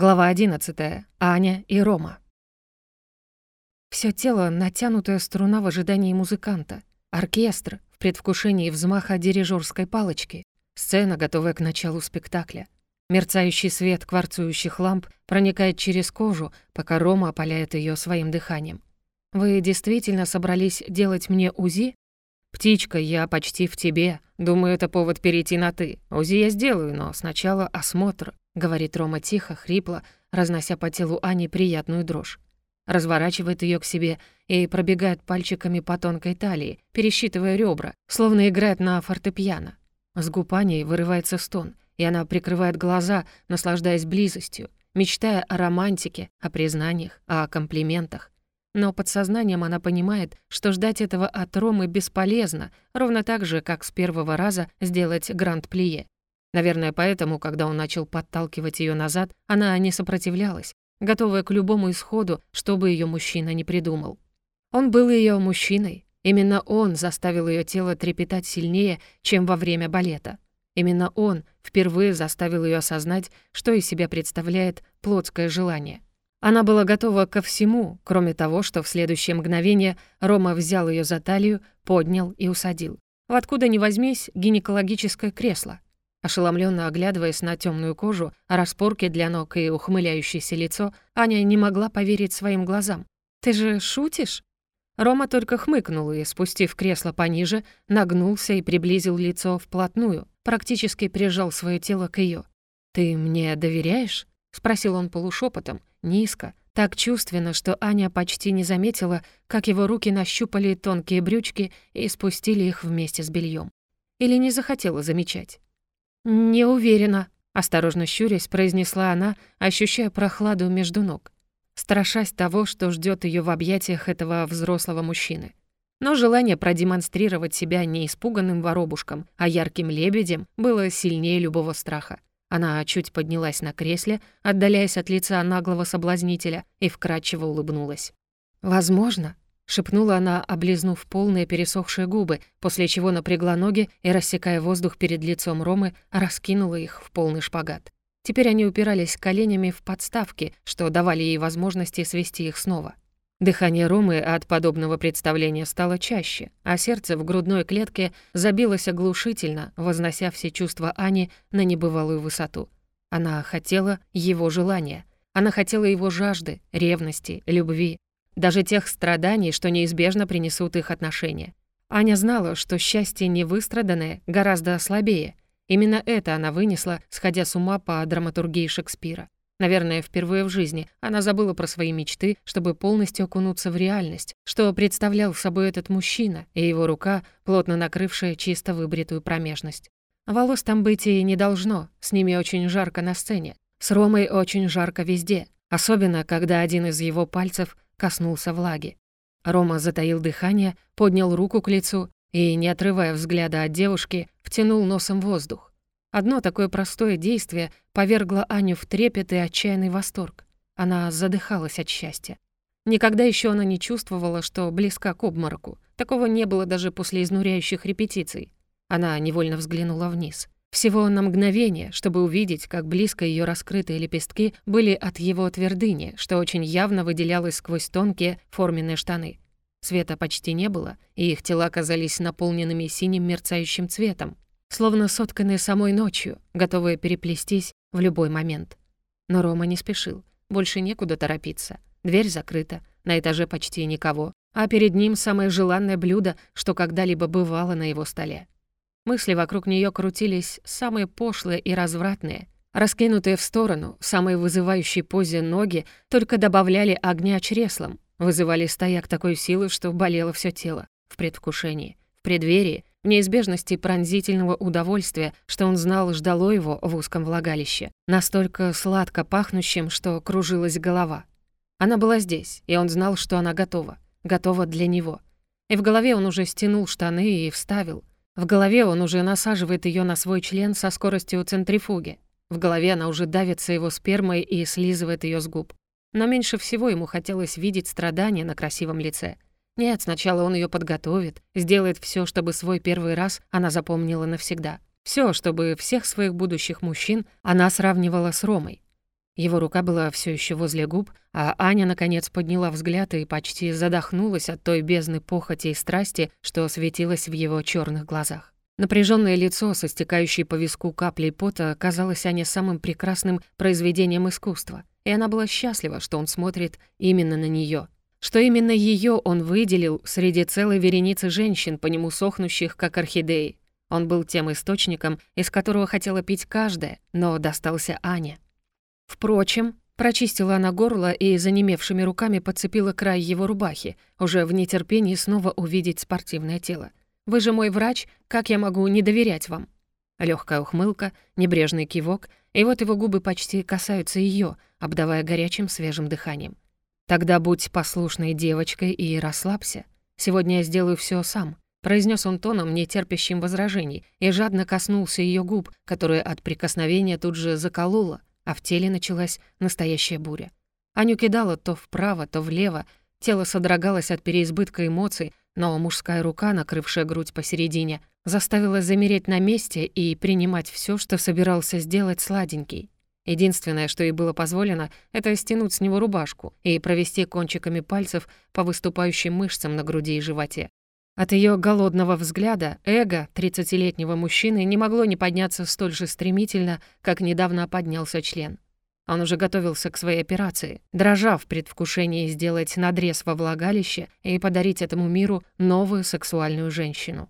Глава 11. Аня и Рома. Всё тело — натянутая струна в ожидании музыканта. Оркестр в предвкушении взмаха дирижёрской палочки. Сцена, готовая к началу спектакля. Мерцающий свет кварцующих ламп проникает через кожу, пока Рома опаляет её своим дыханием. «Вы действительно собрались делать мне УЗИ?» «Птичка, я почти в тебе. Думаю, это повод перейти на «ты». УЗИ я сделаю, но сначала осмотр», — говорит Рома тихо, хрипло, разнося по телу Ани приятную дрожь. Разворачивает ее к себе и пробегает пальчиками по тонкой талии, пересчитывая ребра, словно играет на фортепиано. С губ вырывается стон, и она прикрывает глаза, наслаждаясь близостью, мечтая о романтике, о признаниях, о комплиментах. Но подсознанием она понимает, что ждать этого от Ромы бесполезно, ровно так же, как с первого раза сделать гранд-плие. Наверное, поэтому, когда он начал подталкивать ее назад, она не сопротивлялась, готовая к любому исходу, что бы ее мужчина не придумал. Он был ее мужчиной. Именно он заставил ее тело трепетать сильнее, чем во время балета. Именно он впервые заставил ее осознать, что из себя представляет плотское желание. Она была готова ко всему, кроме того, что в следующее мгновение Рома взял ее за талию, поднял и усадил. В откуда ни возьмись гинекологическое кресло. Ошеломленно оглядываясь на темную кожу, распорки для ног и ухмыляющееся лицо, Аня не могла поверить своим глазам. «Ты же шутишь?» Рома только хмыкнул и, спустив кресло пониже, нагнулся и приблизил лицо вплотную, практически прижал свое тело к ее. «Ты мне доверяешь?» — спросил он полушепотом, низко, так чувственно, что Аня почти не заметила, как его руки нащупали тонкие брючки и спустили их вместе с бельем. Или не захотела замечать. «Не уверена», — осторожно щурясь, произнесла она, ощущая прохладу между ног, страшась того, что ждет ее в объятиях этого взрослого мужчины. Но желание продемонстрировать себя не испуганным воробушком, а ярким лебедем было сильнее любого страха. Она чуть поднялась на кресле, отдаляясь от лица наглого соблазнителя, и вкрадчиво улыбнулась. «Возможно», — шепнула она, облизнув полные пересохшие губы, после чего напрягла ноги и, рассекая воздух перед лицом Ромы, раскинула их в полный шпагат. Теперь они упирались коленями в подставки, что давали ей возможности свести их снова. Дыхание Ромы от подобного представления стало чаще, а сердце в грудной клетке забилось оглушительно, вознося все чувства Ани на небывалую высоту. Она хотела его желания. Она хотела его жажды, ревности, любви, даже тех страданий, что неизбежно принесут их отношения. Аня знала, что счастье невыстраданное гораздо слабее. Именно это она вынесла, сходя с ума по драматургии Шекспира. Наверное, впервые в жизни она забыла про свои мечты, чтобы полностью окунуться в реальность, что представлял собой этот мужчина и его рука, плотно накрывшая чисто выбритую промежность. Волос там быть и не должно, с ними очень жарко на сцене. С Ромой очень жарко везде, особенно когда один из его пальцев коснулся влаги. Рома затаил дыхание, поднял руку к лицу и, не отрывая взгляда от девушки, втянул носом воздух. Одно такое простое действие повергло Аню в трепет и отчаянный восторг. Она задыхалась от счастья. Никогда еще она не чувствовала, что близка к обмороку. Такого не было даже после изнуряющих репетиций. Она невольно взглянула вниз. Всего на мгновение, чтобы увидеть, как близко ее раскрытые лепестки были от его твердыни, что очень явно выделялось сквозь тонкие форменные штаны. Света почти не было, и их тела казались наполненными синим мерцающим цветом, словно сотканные самой ночью, готовые переплестись в любой момент. Но Рома не спешил, больше некуда торопиться. Дверь закрыта, на этаже почти никого, а перед ним самое желанное блюдо, что когда-либо бывало на его столе. Мысли вокруг нее крутились самые пошлые и развратные. Раскинутые в сторону, в самой вызывающей позе ноги только добавляли огня чреслам, вызывали стояк такой силы, что болело все тело, в предвкушении, в преддверии, неизбежности пронзительного удовольствия, что он знал ждало его в узком влагалище, настолько сладко пахнущим, что кружилась голова. Она была здесь, и он знал, что она готова, готова для него. И в голове он уже стянул штаны и вставил. В голове он уже насаживает ее на свой член со скоростью центрифуги. В голове она уже давится его спермой и слизывает ее с губ. Но меньше всего ему хотелось видеть страдания на красивом лице — нет, сначала он ее подготовит, сделает все, чтобы свой первый раз она запомнила навсегда. Все, чтобы всех своих будущих мужчин она сравнивала с Ромой. Его рука была все еще возле губ, а Аня, наконец, подняла взгляд и почти задохнулась от той бездны похоти и страсти, что светилось в его черных глазах. Напряженное лицо со стекающей по виску каплей пота казалось Ане самым прекрасным произведением искусства, и она была счастлива, что он смотрит именно на нее, что именно ее он выделил среди целой вереницы женщин, по нему сохнущих, как орхидеи. Он был тем источником, из которого хотела пить каждая, но достался Ане. Впрочем, прочистила она горло и занемевшими руками подцепила край его рубахи, уже в нетерпении снова увидеть спортивное тело. «Вы же мой врач, как я могу не доверять вам?» Легкая ухмылка, небрежный кивок, и вот его губы почти касаются ее, обдавая горячим свежим дыханием. «Тогда будь послушной девочкой и расслабься. Сегодня я сделаю все сам», — произнес он тоном, не терпящим возражений, и жадно коснулся ее губ, которые от прикосновения тут же заколола, а в теле началась настоящая буря. Аню кидала то вправо, то влево, тело содрогалось от переизбытка эмоций, но мужская рука, накрывшая грудь посередине, заставила замереть на месте и принимать все, что собирался сделать сладенький. Единственное, что ей было позволено, это стянуть с него рубашку и провести кончиками пальцев по выступающим мышцам на груди и животе. От ее голодного взгляда эго 30-летнего мужчины не могло не подняться столь же стремительно, как недавно поднялся член. Он уже готовился к своей операции, дрожа в предвкушении сделать надрез во влагалище и подарить этому миру новую сексуальную женщину.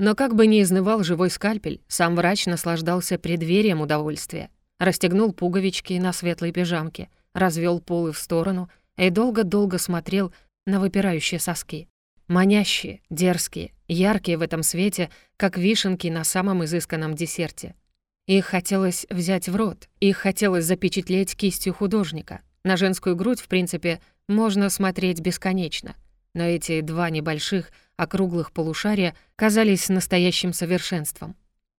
Но как бы ни изнывал живой скальпель, сам врач наслаждался преддверием удовольствия. Расстегнул пуговички на светлой пижамке, развел полы в сторону и долго-долго смотрел на выпирающие соски. Манящие, дерзкие, яркие в этом свете, как вишенки на самом изысканном десерте. Их хотелось взять в рот, их хотелось запечатлеть кистью художника. На женскую грудь, в принципе, можно смотреть бесконечно. Но эти два небольших, округлых полушария казались настоящим совершенством.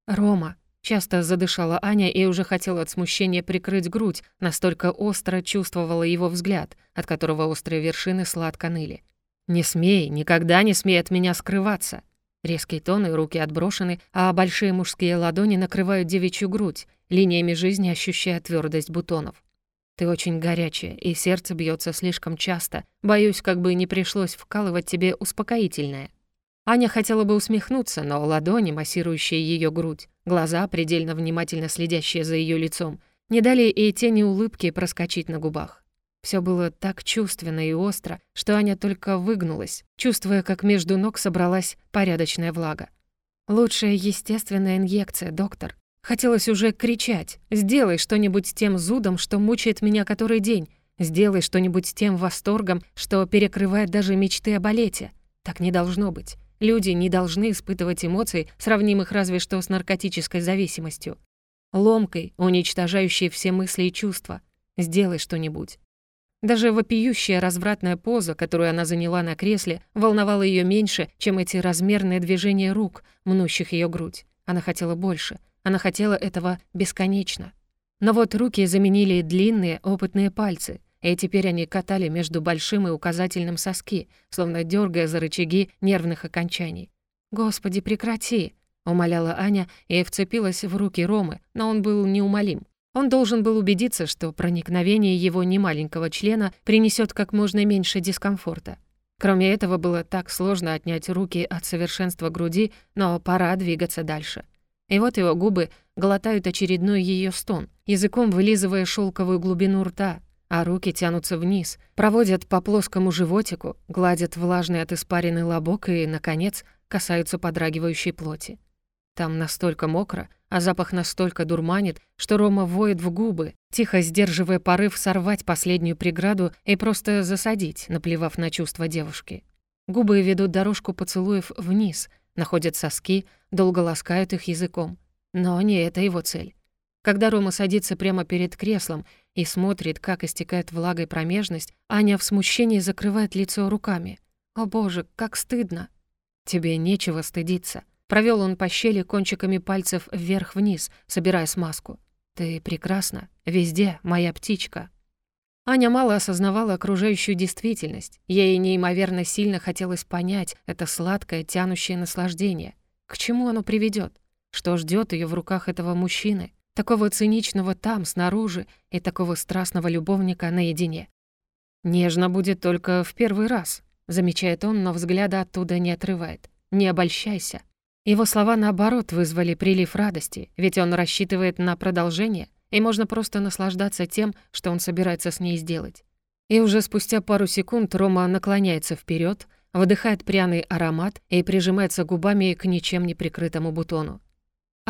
«Рома», — часто задышала Аня и уже хотела от смущения прикрыть грудь, настолько остро чувствовала его взгляд, от которого острые вершины сладко ныли. «Не смей, никогда не смей от меня скрываться!» Резкий тон и руки отброшены, а большие мужские ладони накрывают девичью грудь, линиями жизни ощущая твердость бутонов. «Ты очень горячая, и сердце бьется слишком часто. Боюсь, как бы не пришлось вкалывать тебе успокоительное». Аня хотела бы усмехнуться, но ладони, массирующие ее грудь, глаза, предельно внимательно следящие за ее лицом, не дали и тени улыбки проскочить на губах. Все было так чувственно и остро, что Аня только выгнулась, чувствуя, как между ног собралась порядочная влага. «Лучшая естественная инъекция, доктор. Хотелось уже кричать. Сделай что-нибудь с тем зудом, что мучает меня который день. Сделай что-нибудь с тем восторгом, что перекрывает даже мечты о балете. Так не должно быть. Люди не должны испытывать эмоций, сравнимых разве что с наркотической зависимостью. Ломкой, уничтожающей все мысли и чувства. Сделай что-нибудь. Даже вопиющая развратная поза, которую она заняла на кресле, волновала ее меньше, чем эти размерные движения рук, мнущих ее грудь. Она хотела больше. Она хотела этого бесконечно. Но вот руки заменили длинные, опытные пальцы, и теперь они катали между большим и указательным соски, словно дергая за рычаги нервных окончаний. «Господи, прекрати!» — умоляла Аня и вцепилась в руки Ромы, но он был неумолим. Он должен был убедиться, что проникновение его немаленького члена принесет как можно меньше дискомфорта. Кроме этого, было так сложно отнять руки от совершенства груди, но пора двигаться дальше. И вот его губы глотают очередной ее стон, языком вылизывая шелковую глубину рта, а руки тянутся вниз, проводят по плоскому животику, гладят влажный от испарины лобок и, наконец, касаются подрагивающей плоти. Там настолько мокро, а запах настолько дурманит, что Рома воет в губы, тихо сдерживая порыв сорвать последнюю преграду и просто засадить, наплевав на чувства девушки. Губы ведут дорожку поцелуев вниз, находят соски, долго ласкают их языком. Но не это его цель. Когда Рома садится прямо перед креслом и смотрит, как истекает влагой промежность, Аня в смущении закрывает лицо руками. «О боже, как стыдно!» «Тебе нечего стыдиться», Провел он по щели кончиками пальцев вверх-вниз, собирая смазку. «Ты прекрасна. Везде, моя птичка». Аня мало осознавала окружающую действительность. Ей неимоверно сильно хотелось понять это сладкое, тянущее наслаждение. К чему оно приведет? Что ждет ее в руках этого мужчины? Такого циничного там, снаружи, и такого страстного любовника наедине. «Нежно будет только в первый раз», — замечает он, но взгляда оттуда не отрывает. «Не обольщайся». Его слова, наоборот, вызвали прилив радости, ведь он рассчитывает на продолжение, и можно просто наслаждаться тем, что он собирается с ней сделать. И уже спустя пару секунд Рома наклоняется вперед, выдыхает пряный аромат и прижимается губами к ничем не прикрытому бутону.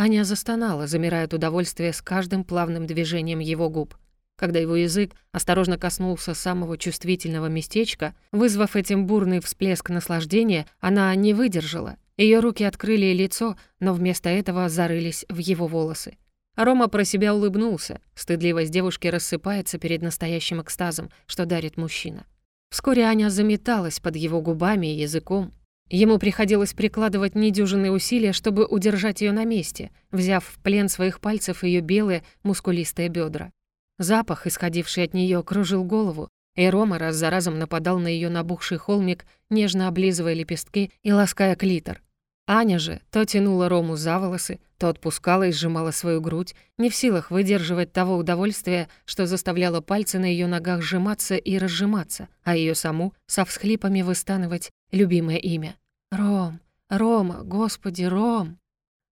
Аня застонала, замирая от удовольствия с каждым плавным движением его губ. Когда его язык осторожно коснулся самого чувствительного местечка, вызвав этим бурный всплеск наслаждения, она не выдержала. Ее руки открыли лицо, но вместо этого зарылись в его волосы. Рома про себя улыбнулся. Стыдливость девушки рассыпается перед настоящим экстазом, что дарит мужчина. Вскоре Аня заметалась под его губами и языком. Ему приходилось прикладывать недюжинные усилия, чтобы удержать ее на месте, взяв в плен своих пальцев ее белые мускулистые бедра. Запах, исходивший от нее, кружил голову, и Рома раз за разом нападал на ее набухший холмик, нежно облизывая лепестки и лаская клитор. Аня же то тянула Рому за волосы, то отпускала и сжимала свою грудь, не в силах выдерживать того удовольствия, что заставляло пальцы на ее ногах сжиматься и разжиматься, а ее саму со всхлипами выстанывать любимое имя. «Ром! Рома! Господи, Ром!»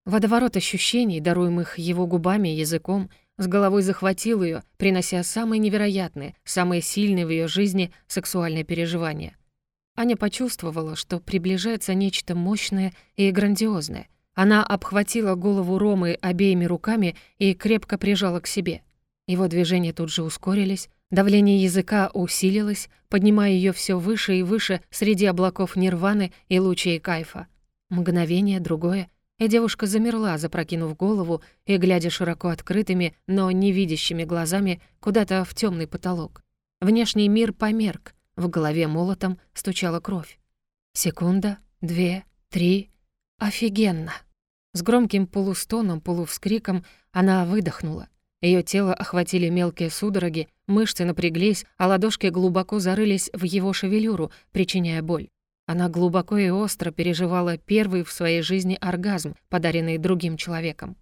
Водоворот ощущений, даруемых его губами и языком, с головой захватил ее, принося самые невероятные, самые сильные в ее жизни сексуальные переживания — Аня почувствовала, что приближается нечто мощное и грандиозное. Она обхватила голову Ромы обеими руками и крепко прижала к себе. Его движения тут же ускорились, давление языка усилилось, поднимая ее все выше и выше среди облаков нирваны и лучей кайфа. Мгновение, другое, и девушка замерла, запрокинув голову и глядя широко открытыми, но невидящими глазами куда-то в темный потолок. Внешний мир померк, в голове молотом стучала кровь. Секунда, две, три. Офигенно! С громким полустоном, полувскриком она выдохнула. Ее тело охватили мелкие судороги, мышцы напряглись, а ладошки глубоко зарылись в его шевелюру, причиняя боль. Она глубоко и остро переживала первый в своей жизни оргазм, подаренный другим человеком.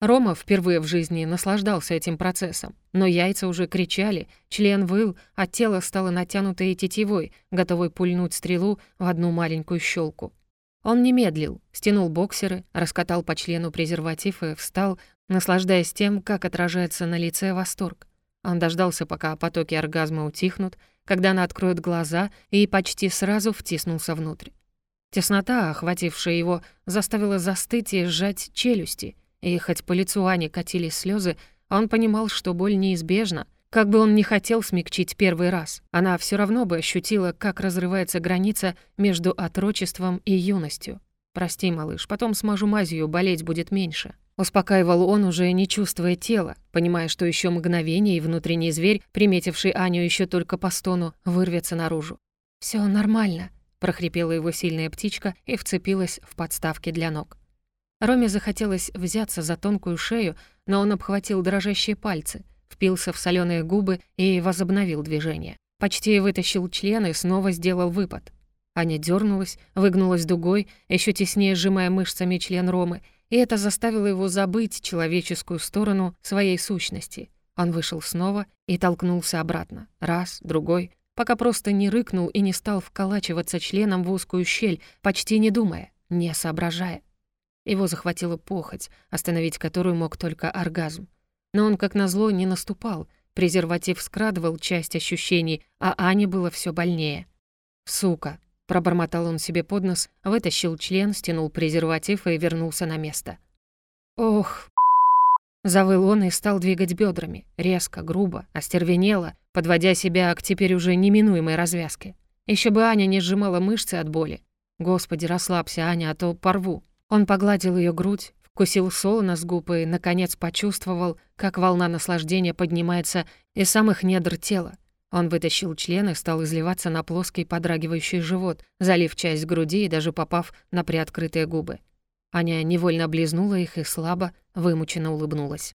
Рома впервые в жизни наслаждался этим процессом, но яйца уже кричали, член выл, а тело стало натянутой тетивой, готовой пульнуть стрелу в одну маленькую щелку. Он не медлил, стянул боксеры, раскатал по члену презерватив и встал, наслаждаясь тем, как отражается на лице восторг. Он дождался, пока потоки оргазма утихнут, когда она откроет глаза, и почти сразу втиснулся внутрь. Теснота, охватившая его, заставила застыть и сжать челюсти — и хоть по лицу Ани катились слезы, он понимал, что боль неизбежна. Как бы он ни хотел смягчить первый раз, она все равно бы ощутила, как разрывается граница между отрочеством и юностью. «Прости, малыш, потом смажу мазью, болеть будет меньше». Успокаивал он, уже не чувствуя тела, понимая, что еще мгновение, и внутренний зверь, приметивший Аню еще только по стону, вырвется наружу. Все нормально», — прохрипела его сильная птичка и вцепилась в подставки для ног. Роме захотелось взяться за тонкую шею, но он обхватил дрожащие пальцы, впился в соленые губы и возобновил движение. Почти вытащил член и снова сделал выпад. Аня дернулась, выгнулась дугой, еще теснее сжимая мышцами член Ромы, и это заставило его забыть человеческую сторону своей сущности. Он вышел снова и толкнулся обратно. Раз, другой, пока просто не рыкнул и не стал вколачиваться членом в узкую щель, почти не думая, не соображая. Его захватила похоть, остановить которую мог только оргазм. Но он, как назло, не наступал. Презерватив скрадывал часть ощущений, а Ане было все больнее. «Сука!» — пробормотал он себе под нос, вытащил член, стянул презерватив и вернулся на место. «Ох!» Завыл он и стал двигать бедрами, резко, грубо, остервенело, подводя себя к теперь уже неминуемой развязке. Еще бы Аня не сжимала мышцы от боли. «Господи, расслабься, Аня, а то порву». Он погладил ее грудь, вкусил солоно с губ и, наконец, почувствовал, как волна наслаждения поднимается из самых недр тела. Он вытащил член и стал изливаться на плоский подрагивающий живот, залив часть груди и даже попав на приоткрытые губы. Аня невольно облизнула их и слабо, вымученно улыбнулась.